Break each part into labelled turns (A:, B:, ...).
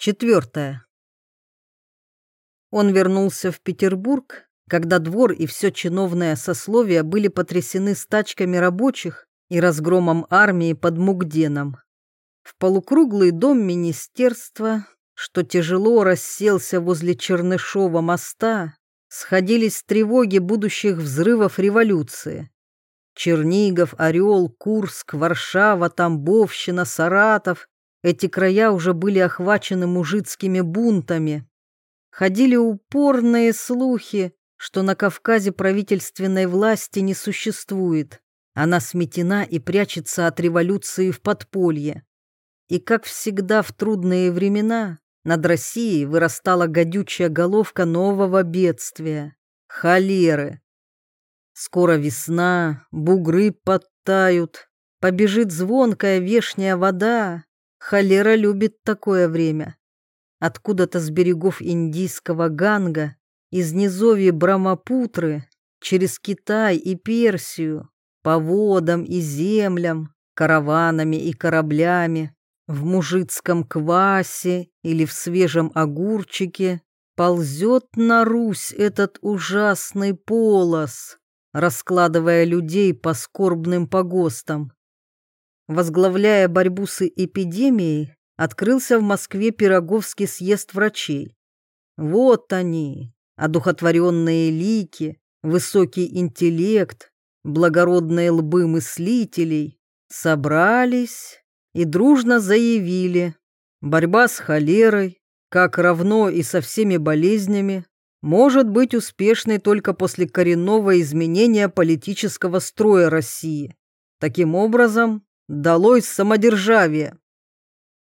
A: Четвертое. Он вернулся в Петербург, когда двор и все чиновное сословие были потрясены стачками рабочих и разгромом армии под Мугденом. В полукруглый дом министерства, что тяжело расселся возле Чернышова моста, сходились тревоги будущих взрывов революции. Чернигов, Орел, Курск, Варшава, Тамбовщина, Саратов эти края уже были охвачены мужицкими бунтами. Ходили упорные слухи, что на Кавказе правительственной власти не существует. Она сметена и прячется от революции в подполье. И, как всегда в трудные времена, над Россией вырастала гадючая головка нового бедствия — холеры. Скоро весна, бугры подтают, побежит звонкая вешняя вода, Холера любит такое время. Откуда-то с берегов Индийского Ганга, из низовья Брамапутры, через Китай и Персию, по водам и землям, караванами и кораблями, в мужицком квасе или в свежем огурчике ползет на Русь этот ужасный полос, раскладывая людей по скорбным погостам возглавляя борьбу с эпидемией, открылся в Москве Пироговский съезд врачей. Вот они, одухотворенные лики, высокий интеллект, благородные лбы мыслителей, собрались и дружно заявили, борьба с холерой, как равно и со всеми болезнями, может быть успешной только после коренного изменения политического строя России. Таким образом, Далось самодержавие.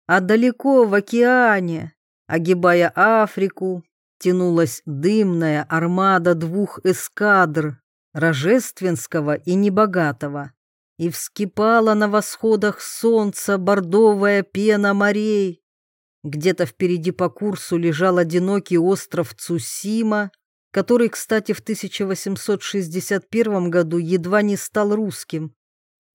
A: А далеко в океане, огибая Африку, тянулась дымная армада двух эскадр, рожественского и небогатого, и вскипала на восходах солнца бордовая пена морей. Где-то впереди по курсу лежал одинокий остров Цусима, который, кстати, в 1861 году едва не стал русским.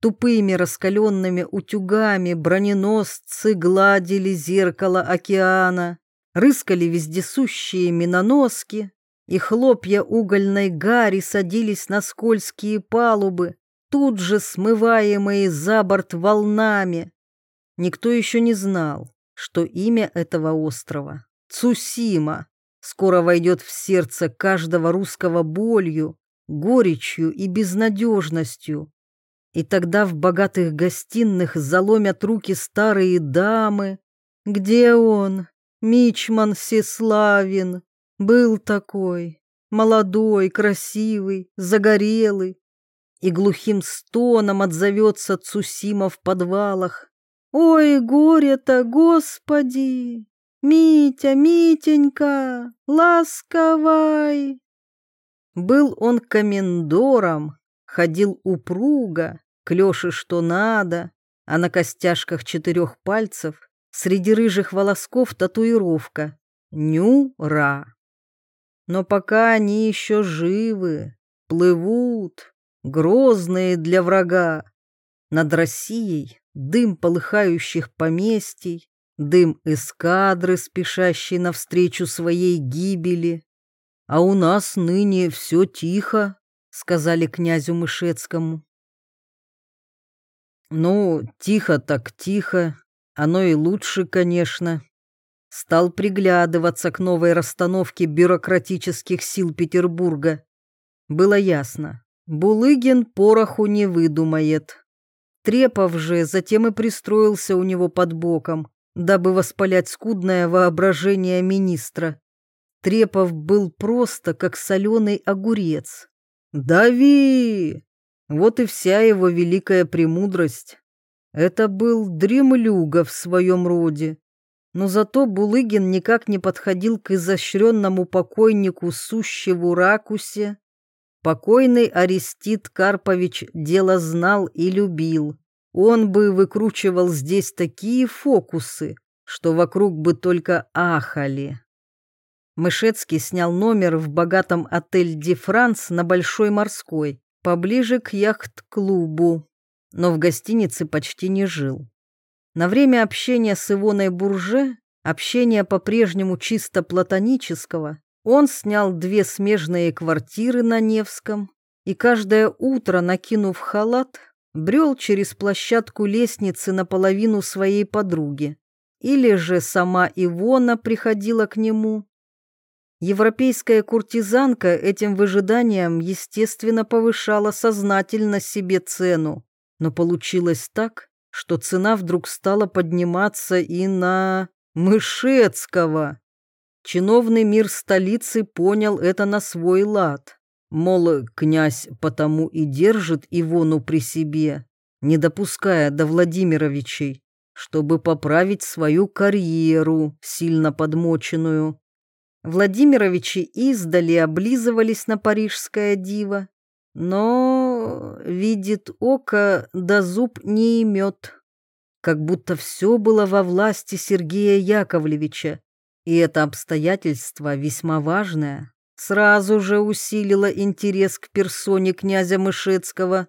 A: Тупыми раскаленными утюгами броненосцы гладили зеркало океана, рыскали вездесущие миноноски, и хлопья угольной гари садились на скользкие палубы, тут же смываемые за борт волнами. Никто еще не знал, что имя этого острова — Цусима — скоро войдет в сердце каждого русского болью, горечью и безнадежностью. И тогда в богатых гостиных заломят руки старые дамы. Где он, Мичман Сеславин, был такой, молодой, красивый, загорелый. И глухим стоном отзовется Цусима в подвалах. Ой, горе-то, Господи! Митя, Митенька, ласковай! Был он комендором, ходил упруго, клёши что надо, а на костяшках четырех пальцев среди рыжих волосков татуировка «Нюра». Но пока они еще живы, плывут, грозные для врага, над Россией дым полыхающих поместий, дым эскадры, спешащей навстречу своей гибели. А у нас ныне все тихо, сказали князю Мышецкому. Ну, тихо так тихо, оно и лучше, конечно. Стал приглядываться к новой расстановке бюрократических сил Петербурга. Было ясно, Булыгин пороху не выдумает. Трепов же затем и пристроился у него под боком, дабы воспалять скудное воображение министра. Трепов был просто как соленый огурец. «Дави!» Вот и вся его великая премудрость. Это был дремлюга в своем роде. Но зато Булыгин никак не подходил к изощренному покойнику сущего ракусе. Покойный Арестит Карпович дело знал и любил. Он бы выкручивал здесь такие фокусы, что вокруг бы только ахали. Мышецкий снял номер в богатом отель «Ди Франс» на Большой Морской, поближе к яхт-клубу, но в гостинице почти не жил. На время общения с Ивоной Бурже общения по-прежнему чисто платонического, он снял две смежные квартиры на Невском и каждое утро, накинув халат, брел через площадку лестницы наполовину своей подруги. Или же сама Ивона приходила к нему. Европейская куртизанка этим выжиданием, естественно, повышала сознательно себе цену, но получилось так, что цена вдруг стала подниматься и на Мышецкого. Чиновный мир столицы понял это на свой лад. Мол, князь потому и держит Ивону при себе, не допуская до Владимировичей, чтобы поправить свою карьеру, сильно подмоченную. Владимировичи издали облизывались на парижское диво, но, видит око, да зуб не имет. Как будто все было во власти Сергея Яковлевича, и это обстоятельство весьма важное сразу же усилило интерес к персоне князя Мышецкого.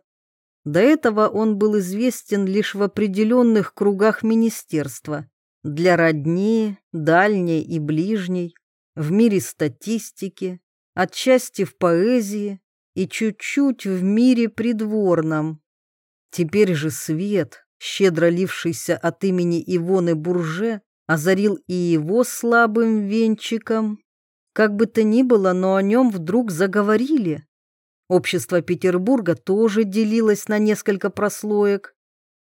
A: До этого он был известен лишь в определенных кругах министерства, для родни, дальней и ближней, в мире статистики, отчасти в поэзии и чуть-чуть в мире придворном. Теперь же свет, щедро лившийся от имени Ивоны Бурже, озарил и его слабым венчиком. Как бы то ни было, но о нем вдруг заговорили. Общество Петербурга тоже делилось на несколько прослоек.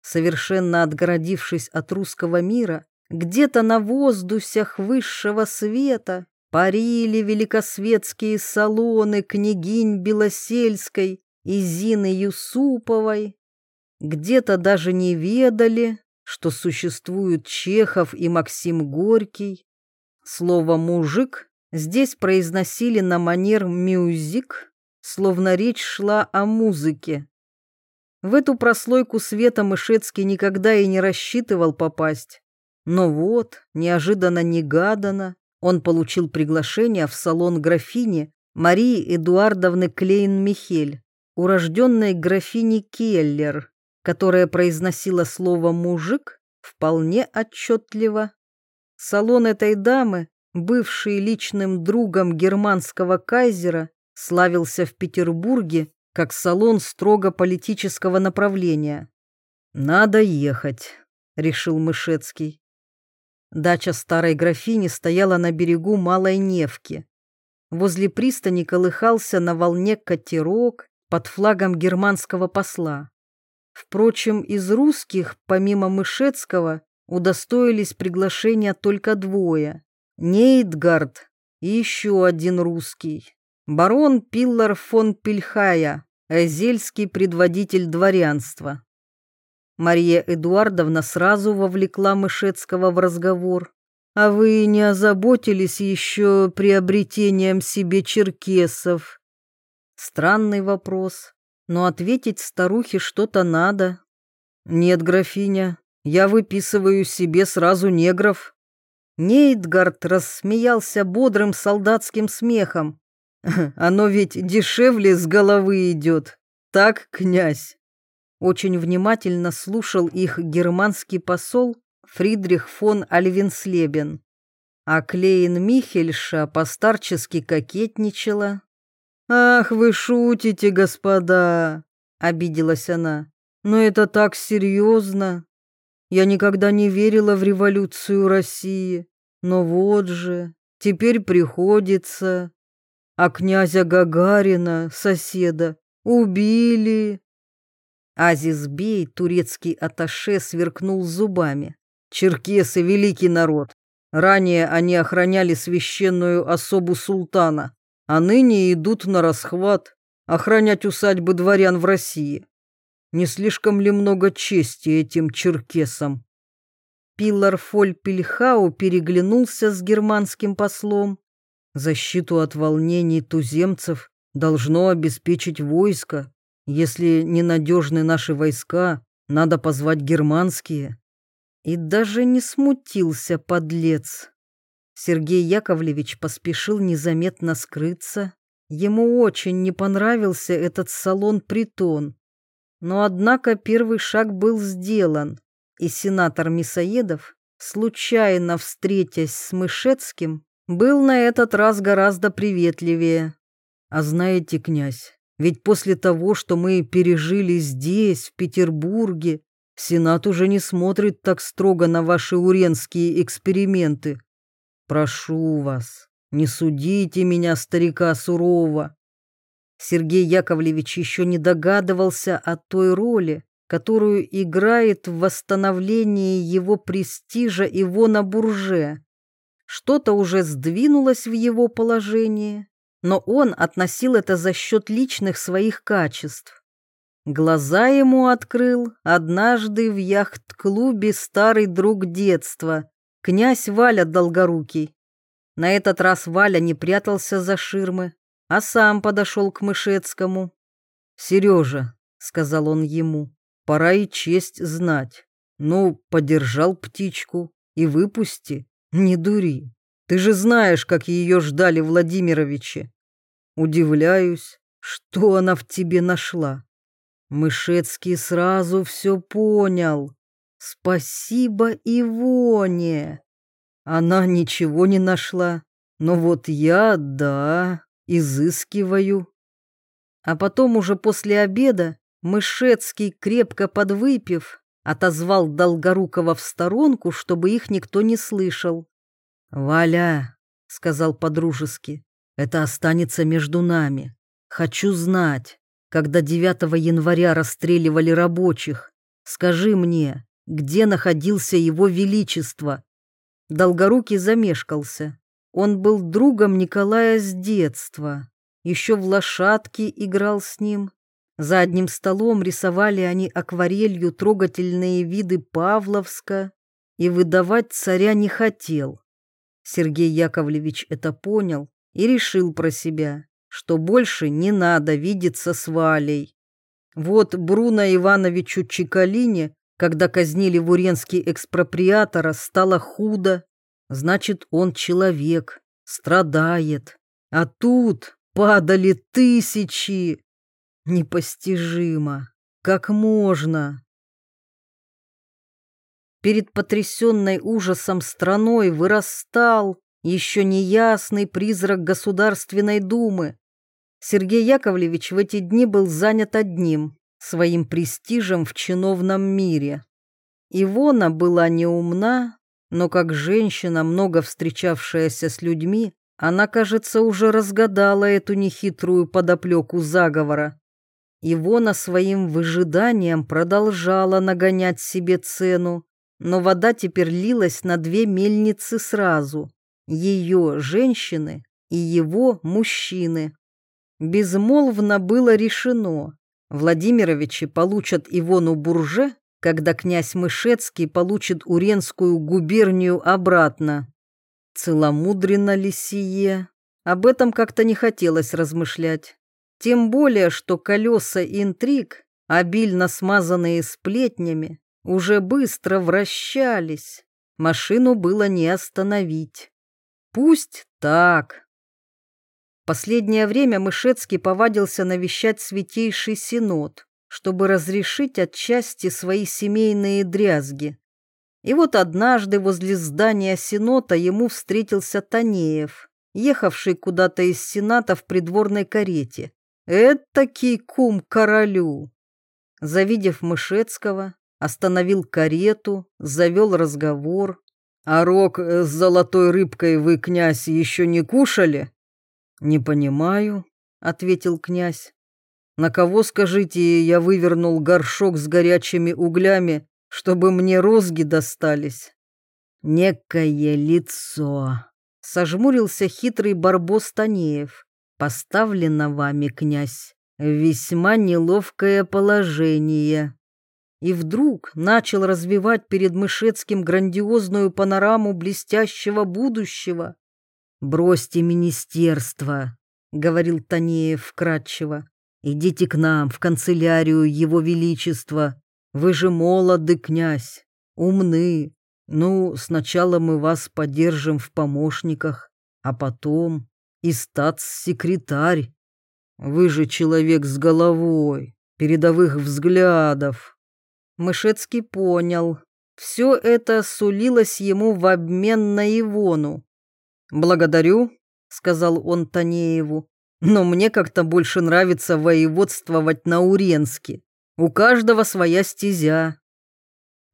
A: Совершенно отгородившись от русского мира, где-то на воздусях высшего света парили великосветские салоны княгинь Белосельской и Зины Юсуповой. Где-то даже не ведали, что существуют Чехов и Максим Горький. Слово «мужик» здесь произносили на манер «мюзик», словно речь шла о музыке. В эту прослойку света Мышецкий никогда и не рассчитывал попасть. Но вот, неожиданно-негаданно, он получил приглашение в салон графини Марии Эдуардовны Клейн-Михель, урожденной графини Келлер, которая произносила слово «мужик» вполне отчетливо. Салон этой дамы, бывший личным другом германского кайзера, славился в Петербурге как салон строго политического направления. «Надо ехать», — решил Мышецкий. Дача старой графини стояла на берегу Малой Невки. Возле пристани колыхался на волне катерок под флагом германского посла. Впрочем, из русских, помимо Мышецкого, удостоились приглашения только двое. Нейтгард и еще один русский. Барон Пиллар фон Пильхая, эзельский предводитель дворянства. Мария Эдуардовна сразу вовлекла Мышецкого в разговор. «А вы не озаботились еще приобретением себе черкесов?» Странный вопрос но ответить старухе что-то надо. «Нет, графиня, я выписываю себе сразу негров». Нейтгард рассмеялся бодрым солдатским смехом. «Оно ведь дешевле с головы идет. Так, князь?» Очень внимательно слушал их германский посол Фридрих фон Альвинслебен. А Клейн Михельша постарчески кокетничала, «Ах, вы шутите, господа!» — обиделась она. «Но это так серьезно. Я никогда не верила в революцию России. Но вот же, теперь приходится. А князя Гагарина, соседа, убили». Азизбей, турецкий аташе, сверкнул зубами. «Черкесы — великий народ. Ранее они охраняли священную особу султана а ныне идут на расхват охранять усадьбы дворян в России. Не слишком ли много чести этим черкесам? Пиллар Фоль Пильхау переглянулся с германским послом. Защиту от волнений туземцев должно обеспечить войско. Если ненадежны наши войска, надо позвать германские. И даже не смутился подлец. Сергей Яковлевич поспешил незаметно скрыться. Ему очень не понравился этот салон-притон. Но однако первый шаг был сделан, и сенатор Мисоедов, случайно встретясь с Мышецким, был на этот раз гораздо приветливее. А знаете, князь, ведь после того, что мы пережили здесь, в Петербурге, Сенат уже не смотрит так строго на ваши уренские эксперименты. Прошу вас, не судите меня, старика, сурово. Сергей Яковлевич еще не догадывался о той роли, которую играет в восстановлении его престижа Ивона Бурже. Что-то уже сдвинулось в его положение, но он относил это за счет личных своих качеств. Глаза ему открыл однажды в яхт-клубе старый друг детства, князь Валя Долгорукий. На этот раз Валя не прятался за ширмы, а сам подошел к Мышецкому. «Сережа», — сказал он ему, — «пора и честь знать. Ну, подержал птичку и выпусти, не дури. Ты же знаешь, как ее ждали Владимировичи. Удивляюсь, что она в тебе нашла. Мышецкий сразу все понял. Спасибо Ивоне. Она ничего не нашла, но вот я, да, изыскиваю. А потом уже после обеда Мышецкий, крепко подвыпив, отозвал Долгорукова в сторонку, чтобы их никто не слышал. «Валя», — сказал подружески, — «это останется между нами. Хочу знать, когда 9 января расстреливали рабочих. Скажи мне, где находился его величество?» Долгорукий замешкался. Он был другом Николая с детства. Еще в лошадке играл с ним. За одним столом рисовали они акварелью трогательные виды Павловска и выдавать царя не хотел. Сергей Яковлевич это понял и решил про себя, что больше не надо видеться с Валей. Вот Бруно Ивановичу Чекалине, когда казнили в Уренске экспроприатора, стало худо. Значит, он человек, страдает. А тут падали тысячи. Непостижимо. Как можно? Перед потрясенной ужасом страной вырастал еще неясный призрак Государственной Думы. Сергей Яковлевич в эти дни был занят одним – своим престижем в чиновном мире. Ивона была неумна, но как женщина, много встречавшаяся с людьми, она, кажется, уже разгадала эту нехитрую подоплеку заговора. Ивона своим выжиданием продолжала нагонять себе цену, но вода теперь лилась на две мельницы сразу. Ее женщины и его мужчины. Безмолвно было решено. Владимировичи получат Ивону Бурже, когда князь Мышецкий получит Уренскую губернию обратно. Целомудренно ли сие? Об этом как-то не хотелось размышлять. Тем более, что колеса интриг, обильно смазанные сплетнями, уже быстро вращались. Машину было не остановить. Пусть так. Последнее время Мышецкий повадился навещать Святейший Синод, чтобы разрешить отчасти свои семейные дрязги. И вот однажды возле здания Синота ему встретился Танеев, ехавший куда-то из Сената в придворной карете. Этакий кум королю. Завидев Мышецкого, остановил карету, завел разговор. «А рог с золотой рыбкой вы, князь, еще не кушали?» «Не понимаю», — ответил князь. «На кого, скажите, я вывернул горшок с горячими углями, чтобы мне розги достались?» «Некое лицо», — сожмурился хитрый барбос Танеев. Поставлено вами, князь, весьма неловкое положение. И вдруг начал развивать перед Мышецким грандиозную панораму блестящего будущего. «Бросьте министерство», — говорил Танеев вкратчиво. «Идите к нам, в канцелярию Его Величества. Вы же молоды, князь, умны. Ну, сначала мы вас поддержим в помощниках, а потом и статс-секретарь. Вы же человек с головой, передовых взглядов. Мышецкий понял. Все это сулилось ему в обмен на Ивону. «Благодарю», — сказал он Танееву, «но мне как-то больше нравится воеводствовать на Уренске. У каждого своя стезя».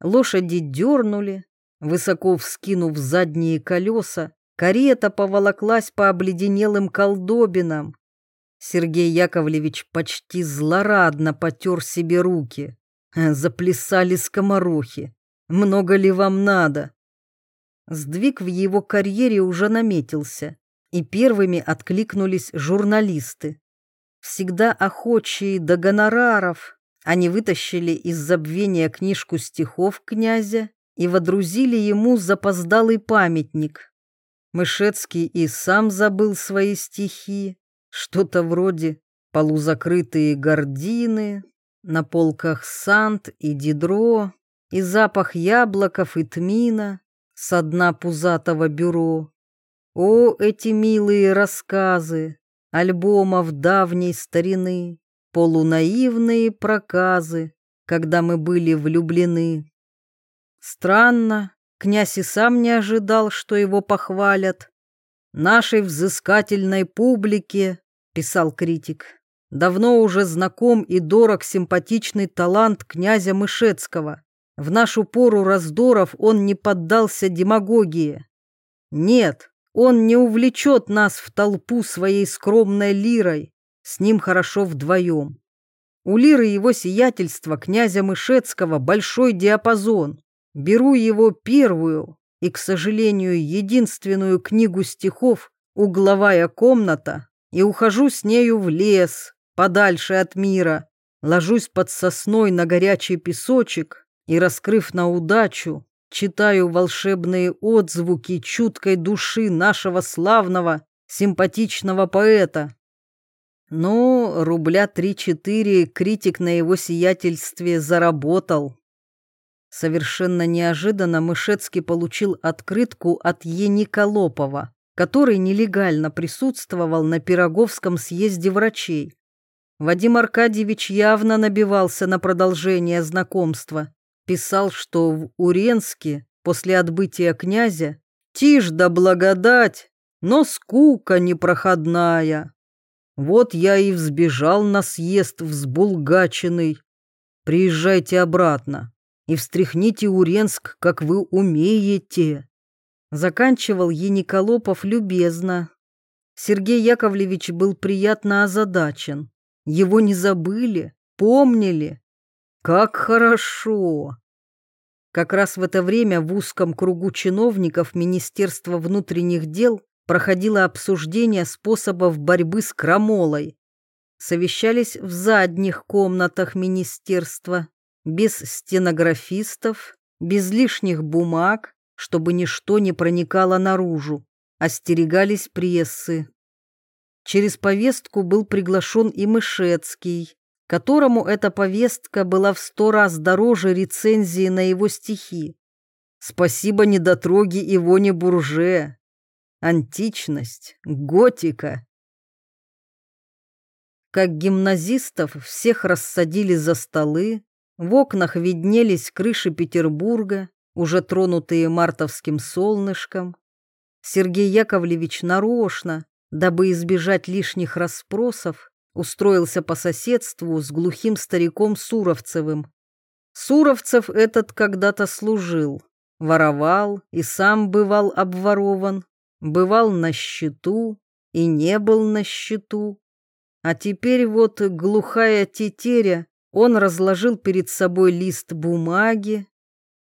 A: Лошади дернули, высоко вскинув задние колеса, карета поволоклась по обледенелым колдобинам. Сергей Яковлевич почти злорадно потер себе руки. Заплясали скоморохи. Много ли вам надо? Сдвиг в его карьере уже наметился, и первыми откликнулись журналисты. Всегда охочие до гонораров, они вытащили из забвения книжку стихов князя и водрузили ему запоздалый памятник. Мышецкий и сам забыл свои стихи, что-то вроде «Полузакрытые гордины», «На полках Сант и Дидро», и запах яблоков и тмина со дна пузатого бюро. О, эти милые рассказы, альбомов давней старины, полунаивные проказы, когда мы были влюблены. Странно, князь и сам не ожидал, что его похвалят. Нашей взыскательной публике, писал критик, давно уже знаком и дорог симпатичный талант князя Мышецкого. В нашу пору раздоров он не поддался демагогии. Нет, он не увлечет нас в толпу своей скромной лирой, с ним хорошо вдвоем. У лиры его сиятельства князя Мышецкого большой диапазон. Беру его первую и, к сожалению, единственную книгу стихов «Угловая комната» и ухожу с нею в лес, подальше от мира, ложусь под сосной на горячий песочек и, раскрыв на удачу, читаю волшебные отзвуки чуткой души нашего славного, симпатичного поэта. Но рубля три-четыре критик на его сиятельстве заработал. Совершенно неожиданно Мышецкий получил открытку от Ениколопова, который нелегально присутствовал на Пироговском съезде врачей. Вадим Аркадьевич явно набивался на продолжение знакомства писал, что в Уренске после отбытия князя тишь да благодать, но скука непроходная. Вот я и взбежал на съезд взбулгаченный. Приезжайте обратно и встряхните Уренск, как вы умеете. Заканчивал Ениколопов любезно. Сергей Яковлевич был приятно озадачен. Его не забыли, помнили как хорошо! Как раз в это время в узком кругу чиновников Министерства внутренних дел проходило обсуждение способов борьбы с крамолой. Совещались в задних комнатах министерства, без стенографистов, без лишних бумаг, чтобы ничто не проникало наружу, остерегались прессы. Через повестку был приглашен и Мышецкий, которому эта повестка была в сто раз дороже рецензии на его стихи. Спасибо недотроги Ивоне Бурже. Античность, готика. Как гимназистов всех рассадили за столы, в окнах виднелись крыши Петербурга, уже тронутые мартовским солнышком. Сергей Яковлевич нарочно, дабы избежать лишних расспросов, устроился по соседству с глухим стариком Суровцевым. Суровцев этот когда-то служил, воровал и сам бывал обворован, бывал на счету и не был на счету. А теперь вот глухая тетеря, он разложил перед собой лист бумаги,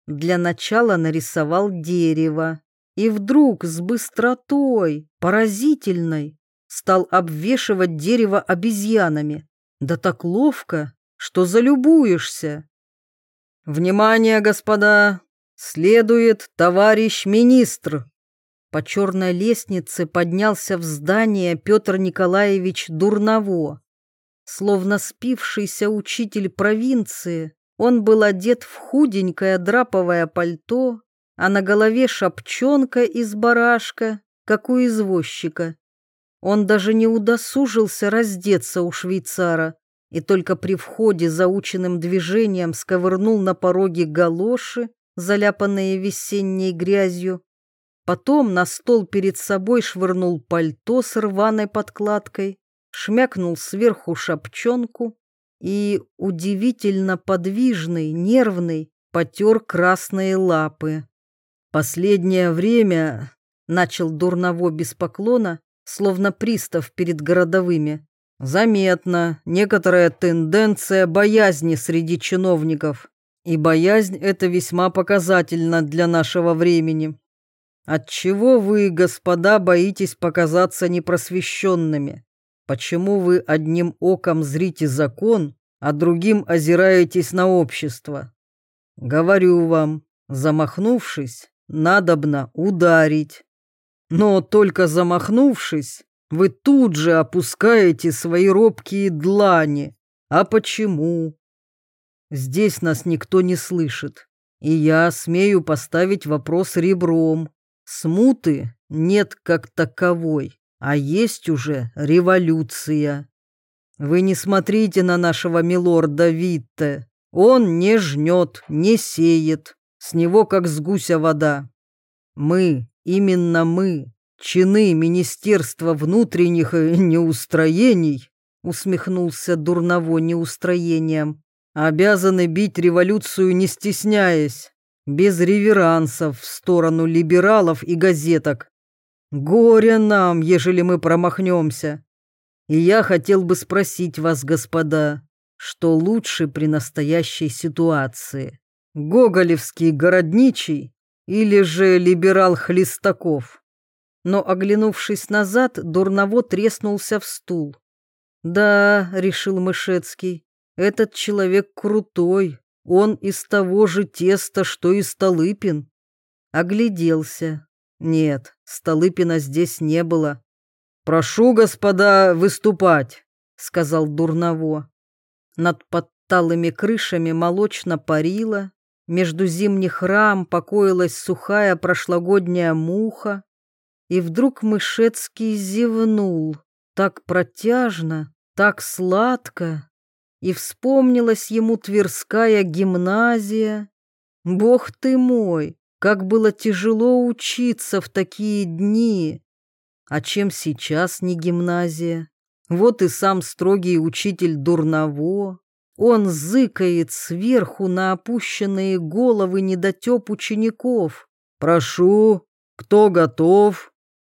A: для начала нарисовал дерево, и вдруг с быстротой, поразительной, стал обвешивать дерево обезьянами. Да так ловко, что залюбуешься. «Внимание, господа! Следует товарищ министр!» По черной лестнице поднялся в здание Петр Николаевич Дурново. Словно спившийся учитель провинции, он был одет в худенькое драповое пальто, а на голове шапчонка из барашка, как у извозчика. Он даже не удосужился раздеться у швейцара и только при входе заученным движением сковырнул на пороге галоши заляпанные весенней грязью. Потом на стол перед собой швырнул пальто с рваной подкладкой, шмякнул сверху шапчонку и, удивительно подвижный, нервный, потер красные лапы. «Последнее время», — начал Дурново без поклона, словно пристав перед городовыми, «заметна некоторая тенденция боязни среди чиновников, и боязнь эта весьма показательна для нашего времени. Отчего вы, господа, боитесь показаться непросвещенными? Почему вы одним оком зрите закон, а другим озираетесь на общество? Говорю вам, замахнувшись, надобно ударить. Но только замахнувшись, вы тут же опускаете свои робкие длани. А почему? Здесь нас никто не слышит, и я смею поставить вопрос ребром. Смуты нет как таковой, а есть уже революция. Вы не смотрите на нашего милорда Витте. Он не жнет, не сеет, с него как с гуся вода. Мы, именно мы, чины Министерства внутренних э, неустроений, усмехнулся дурново неустроением, обязаны бить революцию не стесняясь, без реверансов в сторону либералов и газеток. Горе нам, ежели мы промахнемся. И я хотел бы спросить вас, господа, что лучше при настоящей ситуации? Гоголевский городничий или же либерал Хлестаков? Но, оглянувшись назад, Дурново треснулся в стул. «Да», — решил Мышецкий, — «этот человек крутой, он из того же теста, что и Столыпин». Огляделся. Нет, Столыпина здесь не было. «Прошу, господа, выступать», — сказал Дурново. Над подталыми крышами молочно парила, между зимних рам покоилась сухая прошлогодняя муха, и вдруг Мышецкий зевнул, так протяжно, так сладко, и вспомнилась ему Тверская гимназия. Бог ты мой, как было тяжело учиться в такие дни! А чем сейчас не гимназия? Вот и сам строгий учитель Дурново. Он зыкает сверху на опущенные головы недотеп учеников. «Прошу, кто готов?»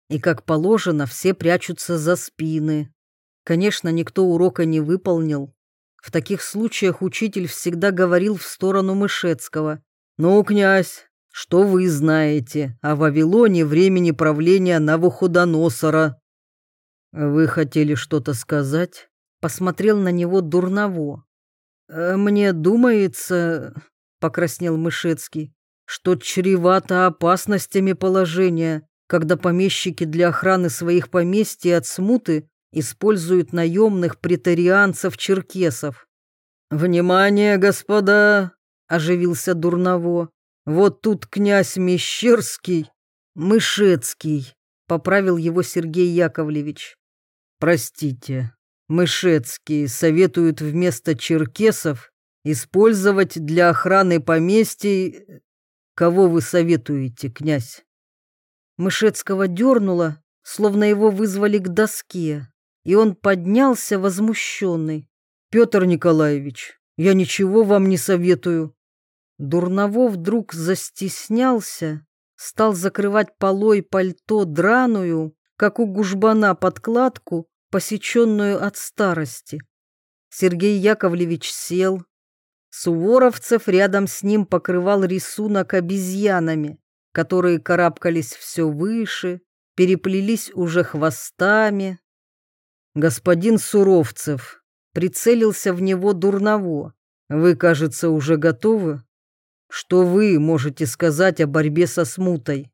A: И, как положено, все прячутся за спины. Конечно, никто урока не выполнил. В таких случаях учитель всегда говорил в сторону Мышецкого. «Ну, князь, что вы знаете о Вавилоне времени правления Навуходоносора?» «Вы хотели что-то сказать?» Посмотрел на него дурново. «Э, «Мне думается, — покраснел Мышецкий, — что чревато опасностями положения, когда помещики для охраны своих поместьй от смуты используют наемных претарианцев-черкесов». «Внимание, господа!» — оживился Дурново. Вот тут князь Мещерский, Мышецкий, поправил его Сергей Яковлевич. Простите, Мышецкий советуют вместо черкесов использовать для охраны поместий... Кого вы советуете, князь? Мышецкого дернуло, словно его вызвали к доске, и он поднялся возмущенный. «Петр Николаевич, я ничего вам не советую. Дурново вдруг застеснялся, стал закрывать полой пальто драную, как у гужбана подкладку, посеченную от старости. Сергей Яковлевич сел. Суворовцев рядом с ним покрывал рисунок обезьянами, которые карабкались все выше, переплелись уже хвостами. Господин Суровцев прицелился в него дурново. Вы, кажется, уже готовы? Что вы можете сказать о борьбе со смутой?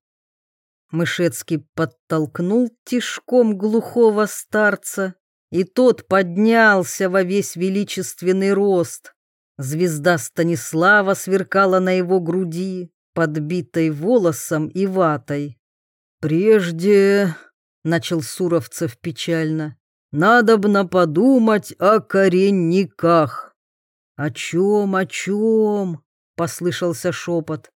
A: Мышецкий подтолкнул тишком глухого старца, и тот поднялся во весь величественный рост. Звезда Станислава сверкала на его груди, подбитой волосом и ватой. «Прежде», — начал Суровцев печально, — «надобно подумать о коренниках». «О чем, о чем?» послышался шепот.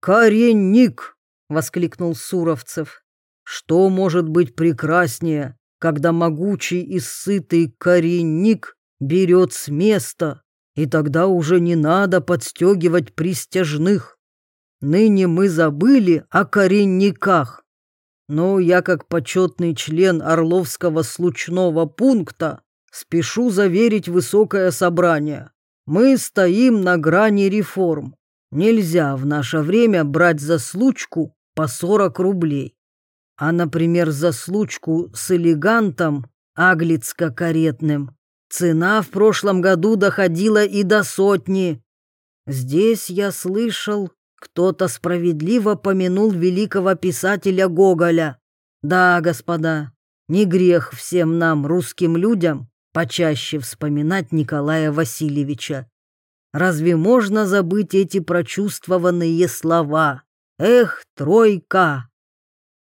A: «Коренник!» — воскликнул Суровцев. «Что может быть прекраснее, когда могучий и сытый коренник берет с места, и тогда уже не надо подстегивать пристяжных? Ныне мы забыли о коренниках. Но я, как почетный член Орловского случного пункта, спешу заверить высокое собрание. Мы стоим на грани реформ. Нельзя в наше время брать за случку по 40 рублей. А, например, за случку с элегантом аглицко-каретным цена в прошлом году доходила и до сотни. Здесь я слышал, кто-то справедливо помянул великого писателя Гоголя. Да, господа, не грех всем нам, русским людям, почаще вспоминать Николая Васильевича. Разве можно забыть эти прочувствованные слова? Эх, тройка!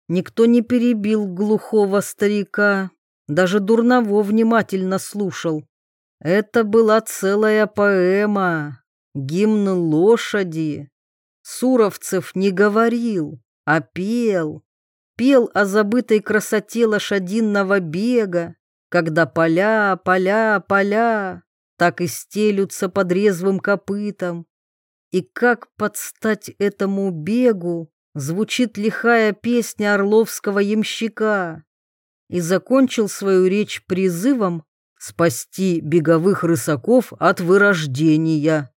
A: Никто не перебил глухого старика, даже Дурново внимательно слушал. Это была целая поэма, гимн лошади. Суровцев не говорил, а пел. Пел о забытой красоте лошадиного бега, когда поля, поля, поля так и стелются под резвым копытом. И как подстать этому бегу звучит лихая песня орловского ямщика. И закончил свою речь призывом спасти беговых рысаков от вырождения.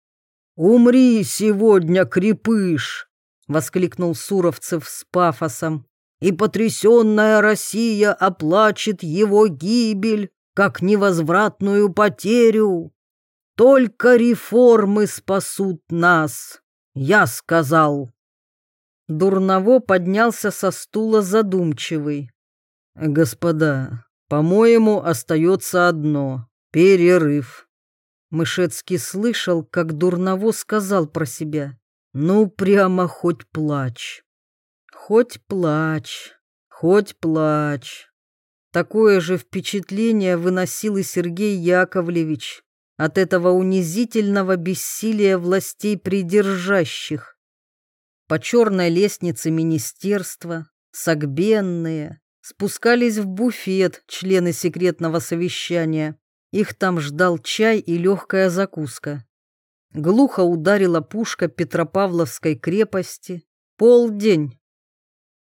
A: «Умри сегодня, крепыш!» — воскликнул Суровцев с пафосом. «И потрясенная Россия оплачет его гибель, как невозвратную потерю. Только реформы спасут нас, я сказал». Дурново поднялся со стула задумчивый. «Господа, по-моему, остается одно — перерыв». Мышецкий слышал, как Дурново сказал про себя. «Ну, прямо хоть плачь. Хоть плачь, хоть плачь». Такое же впечатление выносил и Сергей Яковлевич от этого унизительного бессилия властей придержащих. По черной лестнице министерства, согбенные, спускались в буфет члены секретного совещания, их там ждал чай и легкая закуска. Глухо ударила пушка Петропавловской крепости. Полдень.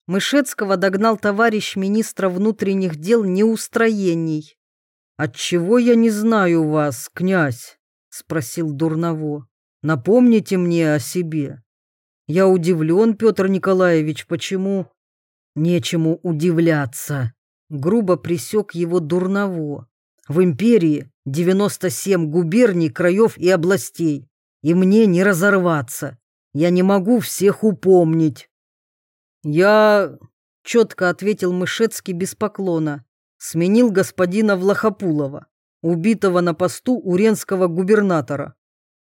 A: Мышецкого догнал товарищ министра внутренних дел неустроений. «Отчего я не знаю вас, князь?» — спросил Дурново. «Напомните мне о себе». «Я удивлен, Петр Николаевич, почему?» «Нечему удивляться», — грубо присек его Дурново. В империи 97 губерний, краев и областей, и мне не разорваться. Я не могу всех упомнить. Я, четко ответил Мышецкий без поклона, сменил господина Влахопулова, убитого на посту уренского губернатора.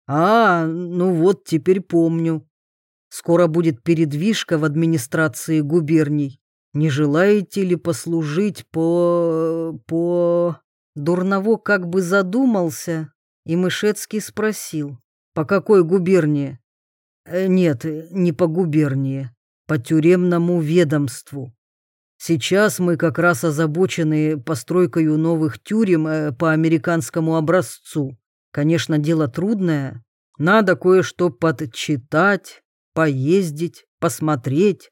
A: А, ну вот, теперь помню. Скоро будет передвижка в администрации губерний. Не желаете ли послужить по... по... Дурново как бы задумался, и Мышецкий спросил, по какой губернии? «Э, нет, не по губернии, по тюремному ведомству. Сейчас мы как раз озабочены постройкой новых тюрем э, по американскому образцу. Конечно, дело трудное. Надо кое-что подчитать, поездить, посмотреть.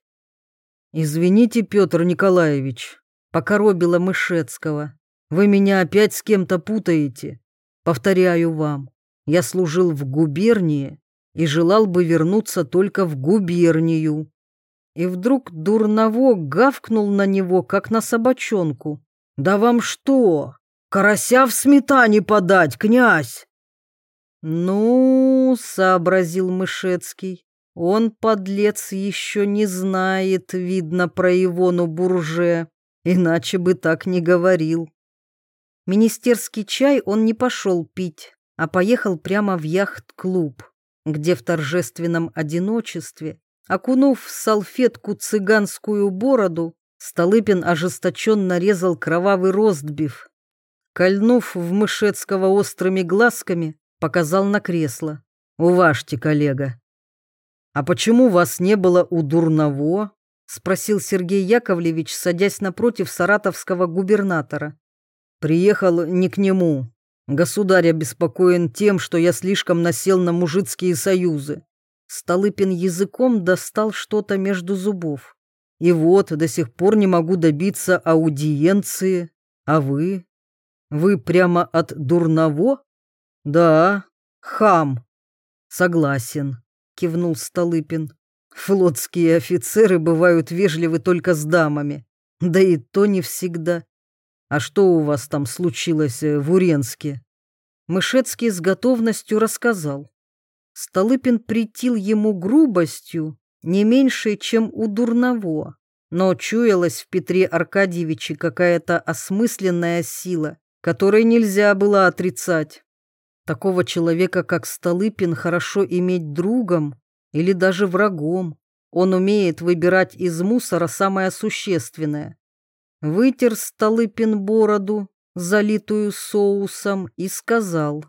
A: Извините, Петр Николаевич, покоробила Мышецкого. Вы меня опять с кем-то путаете. Повторяю вам, я служил в губернии и желал бы вернуться только в губернию. И вдруг Дурново гавкнул на него, как на собачонку. «Да вам что, карася в сметане подать, князь?» «Ну, — сообразил Мышецкий, — он, подлец, еще не знает, видно, про Ивону Бурже, иначе бы так не говорил». Министерский чай он не пошел пить, а поехал прямо в яхт-клуб, где в торжественном одиночестве, окунув в салфетку цыганскую бороду, Столыпин ожесточенно резал кровавый ростбиф. Кольнув в Мышецкого острыми глазками, показал на кресло. «Уважьте, коллега, «А почему вас не было у Дурново?» — спросил Сергей Яковлевич, садясь напротив саратовского губернатора. «Приехал не к нему. Государь обеспокоен тем, что я слишком насел на мужицкие союзы». Столыпин языком достал что-то между зубов. «И вот, до сих пор не могу добиться аудиенции. А вы? Вы прямо от Дурново?» «Да, хам». «Согласен кивнул Столыпин. Флотские офицеры бывают вежливы только с дамами. Да и то не всегда. А что у вас там случилось э, в Уренске? Мышецкий с готовностью рассказал. Столыпин притил ему грубостью, не меньшей, чем у Дурново, но чуялась в Петре Аркадьевиче какая-то осмысленная сила, которой нельзя было отрицать. Такого человека, как Столыпин, хорошо иметь другом или даже врагом. Он умеет выбирать из мусора самое существенное. Вытер Столыпин бороду, залитую соусом, и сказал,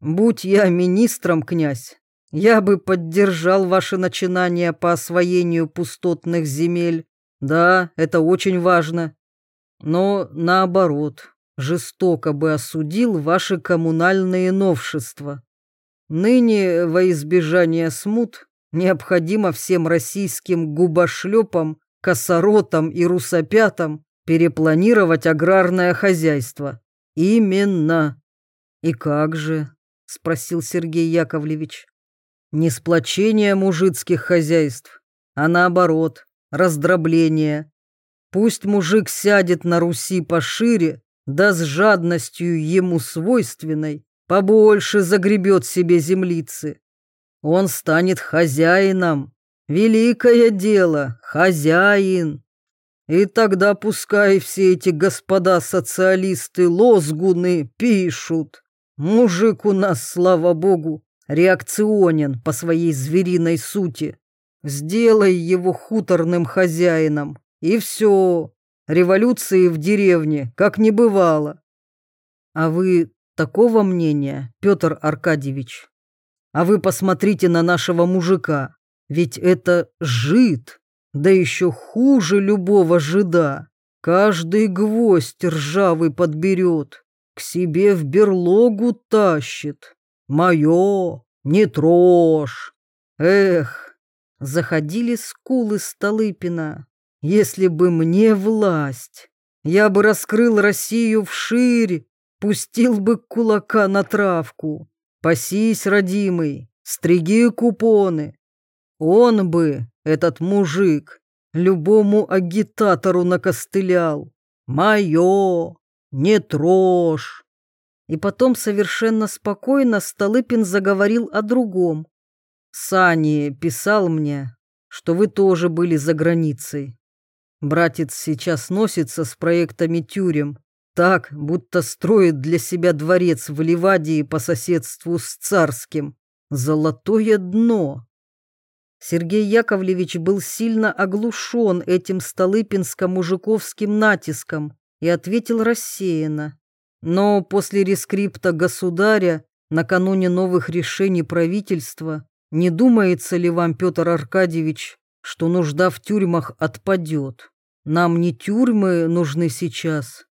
A: «Будь я министром, князь, я бы поддержал ваши начинания по освоению пустотных земель. Да, это очень важно. Но наоборот, жестоко бы осудил ваши коммунальные новшества. Ныне, во избежание смут, необходимо всем российским губошлепам, косоротам и русопятам перепланировать аграрное хозяйство. Именно. И как же? Спросил Сергей Яковлевич. Не сплочение мужицких хозяйств, а наоборот, раздробление. Пусть мужик сядет на Руси пошире, да с жадностью ему свойственной побольше загребет себе землицы. Он станет хозяином. Великое дело, хозяин. И тогда пускай все эти господа-социалисты лозгуны пишут. Мужик у нас, слава богу, реакционен по своей звериной сути. Сделай его хуторным хозяином, и все. Революции в деревне, как не бывало. А вы такого мнения, Петр Аркадьевич? А вы посмотрите на нашего мужика, ведь это жид, да еще хуже любого жида. Каждый гвоздь ржавый подберет, к себе в берлогу тащит. Мое, не трожь. Эх, заходили скулы Столыпина. Если бы мне власть, я бы раскрыл Россию вширь, пустил бы кулака на травку. Пасись, родимый, стриги купоны. Он бы, этот мужик, любому агитатору накостылял. Мое, не трожь. И потом совершенно спокойно Столыпин заговорил о другом. Сани писал мне, что вы тоже были за границей. Братец сейчас носится с проектами тюрем, так, будто строит для себя дворец в Ливадии по соседству с царским. Золотое дно. Сергей Яковлевич был сильно оглушен этим столыпинско-мужиковским натиском и ответил рассеянно. Но после рескрипта государя, накануне новых решений правительства, не думается ли вам, Петр Аркадьевич, что нужда в тюрьмах отпадет. Нам не тюрьмы нужны сейчас.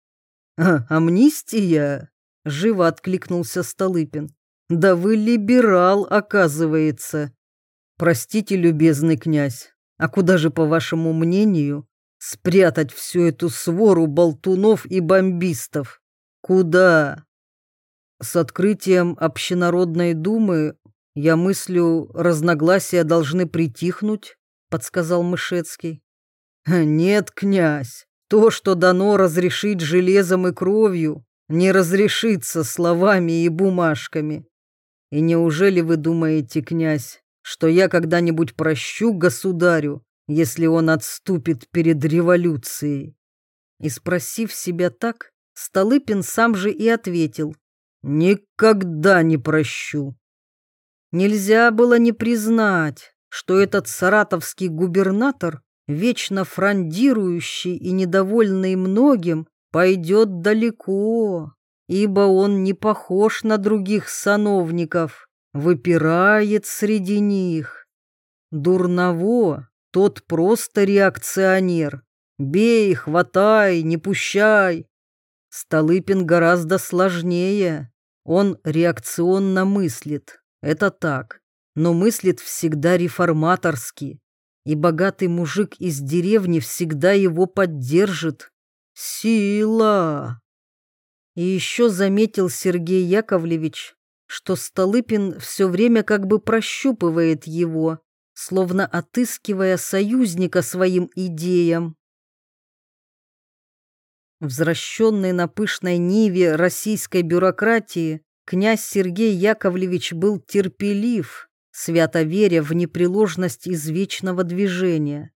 A: А, амнистия? Живо откликнулся Столыпин. Да вы либерал, оказывается. Простите, любезный князь, а куда же, по вашему мнению, спрятать всю эту свору болтунов и бомбистов? Куда? С открытием общенародной думы я мыслю, разногласия должны притихнуть, подсказал Мышецкий. Нет, князь, то, что дано разрешить железом и кровью, не разрешится словами и бумажками. И неужели вы думаете, князь, что я когда-нибудь прощу государю, если он отступит перед революцией? И спросив себя так, Столыпин сам же и ответил, «Никогда не прощу». Нельзя было не признать, что этот саратовский губернатор, вечно фрондирующий и недовольный многим, пойдет далеко, ибо он не похож на других сановников, выпирает среди них. Дурново, тот просто реакционер. Бей, хватай, не пущай. Столыпин гораздо сложнее. Он реакционно мыслит, это так, но мыслит всегда реформаторски. И богатый мужик из деревни всегда его поддержит. Сила! И еще заметил Сергей Яковлевич, что Столыпин все время как бы прощупывает его, словно отыскивая союзника своим идеям. Возвращенный на пышной ниве российской бюрократии, князь Сергей Яковлевич был терпелив, свято веря в непреложность извечного движения.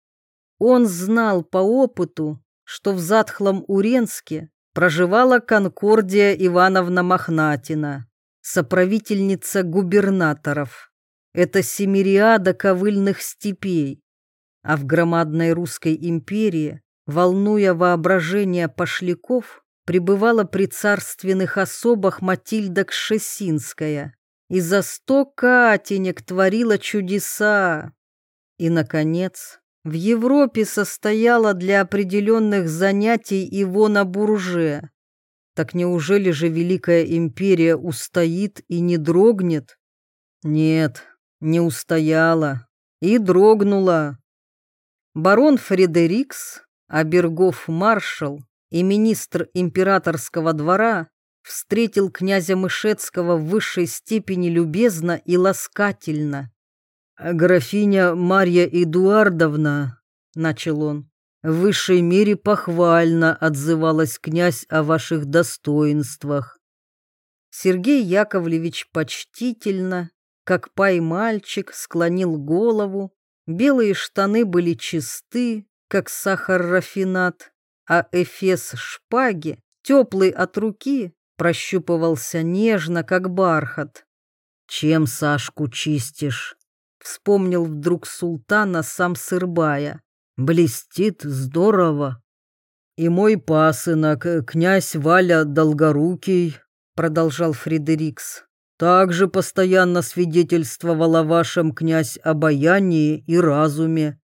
A: Он знал по опыту, что в затхлом Уренске проживала Конкордия Ивановна Мохнатина, соправительница губернаторов. Это семириада ковыльных степей. А в громадной русской империи, волнуя воображение пошляков, пребывала при царственных особах Матильда Кшесинская и за сто катенек творила чудеса. И, наконец, в Европе состояла для определенных занятий Ивона Бурже. Так неужели же Великая Империя устоит и не дрогнет? Нет, не устояла и дрогнула. Барон Фредерикс, Абергов маршал и министр императорского двора встретил князя Мышецкого в высшей степени любезно и ласкательно. «Графиня Марья Эдуардовна», — начал он, — «в высшей мере похвально отзывалась князь о ваших достоинствах». Сергей Яковлевич почтительно, как пай-мальчик, склонил голову, белые штаны были чисты, как сахар-рафинат, а эфес шпаги, теплый от руки, прощупывался нежно, как бархат. «Чем Сашку чистишь?» Вспомнил вдруг султана сам Сырбая. «Блестит здорово». «И мой пасынок, князь Валя Долгорукий», продолжал Фредерикс, также постоянно свидетельствовал вашем князь обаянии и разуме.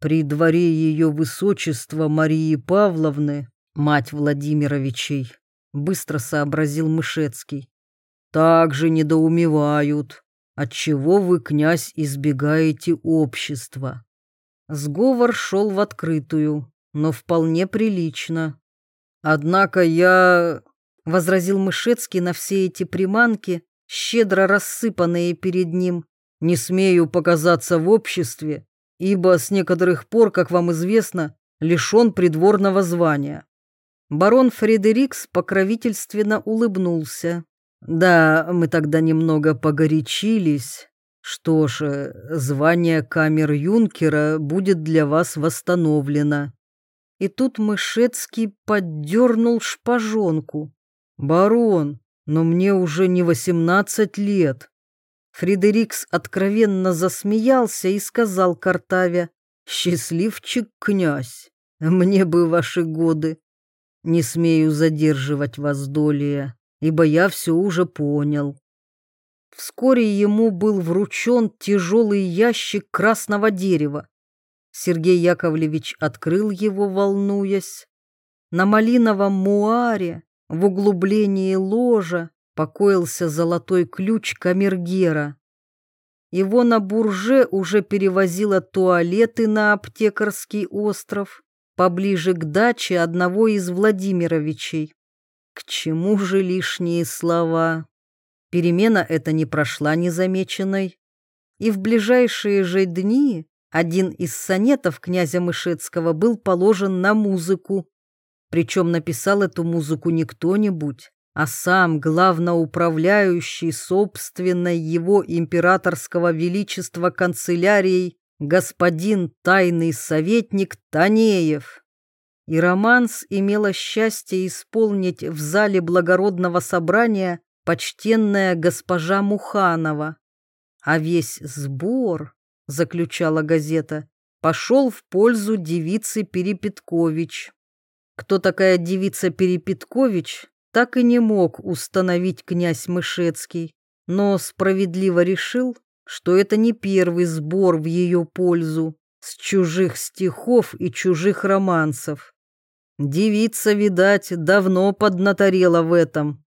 A: При дворе ее высочества Марии Павловны, мать Владимировичей, быстро сообразил Мышецкий. Также недоумевают, отчего вы, князь, избегаете общества. Сговор шел в открытую, но вполне прилично. Однако я, — возразил Мышецкий на все эти приманки, щедро рассыпанные перед ним, — не смею показаться в обществе, ибо с некоторых пор, как вам известно, лишен придворного звания. Барон Фредерикс покровительственно улыбнулся. Да, мы тогда немного погорячились. Что ж, звание камер-юнкера будет для вас восстановлено. И тут Мышецкий поддернул шпажонку. Барон, но мне уже не восемнадцать лет. Фредерикс откровенно засмеялся и сказал Картаве, «Счастливчик князь, мне бы ваши годы. Не смею задерживать вас, Долия, ибо я все уже понял». Вскоре ему был вручен тяжелый ящик красного дерева. Сергей Яковлевич открыл его, волнуясь. На малиновом муаре, в углублении ложа, покоился золотой ключ камергера. Его на бурже уже перевозила туалеты на аптекарский остров, поближе к даче одного из Владимировичей. К чему же лишние слова? Перемена эта не прошла незамеченной. И в ближайшие же дни один из сонетов князя Мышецкого был положен на музыку. Причем написал эту музыку не кто-нибудь, а сам главноуправляющий собственной его императорского величества канцелярией господин тайный советник Танеев. И романс имела счастье исполнить в зале благородного собрания почтенная госпожа Муханова. А весь сбор, заключала газета, пошел в пользу девицы Перепеткович. Кто такая девица Перепеткович, так и не мог установить князь Мышецкий, но справедливо решил, что это не первый сбор в ее пользу с чужих стихов и чужих романсов. Девица, видать, давно поднаторела в этом.